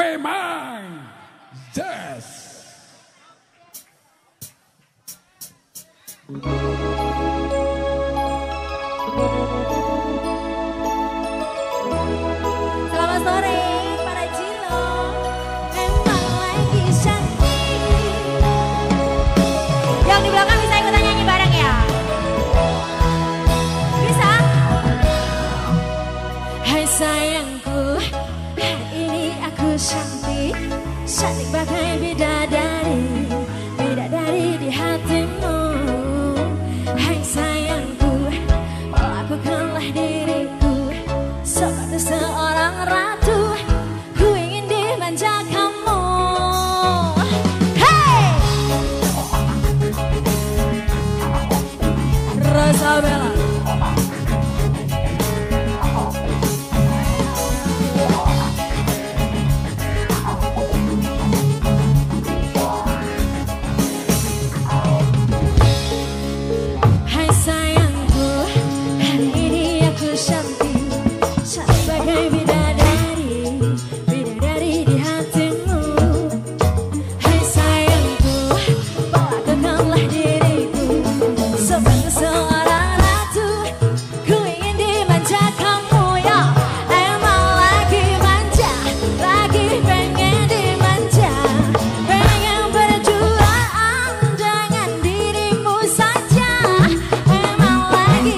Superman. Yes. ฉันอยากให้บิดา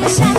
wish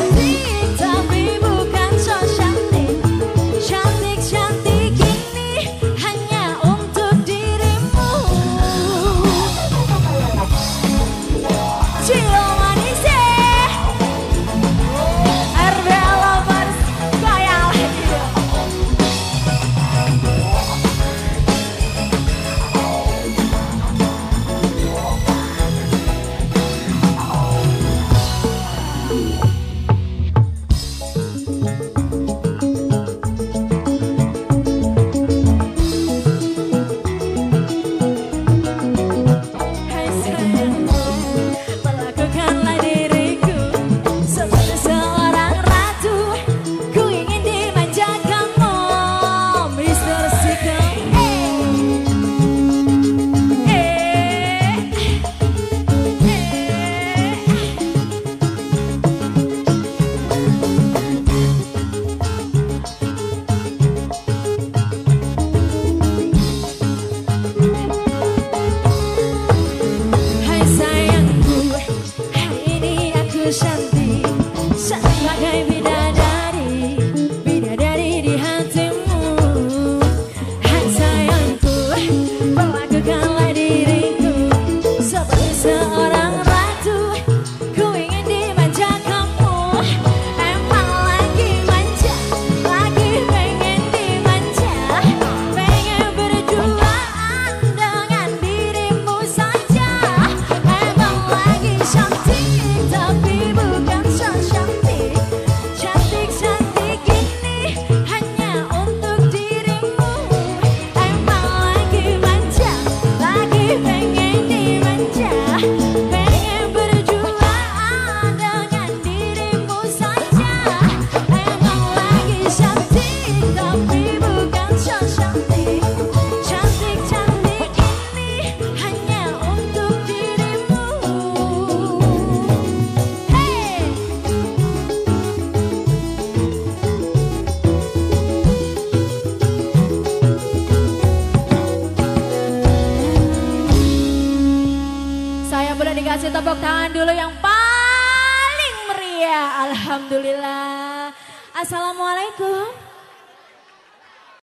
akan bidadari tepuk tangan dulu yang paling meriah. Alhamdulillah. Assalamualaikum.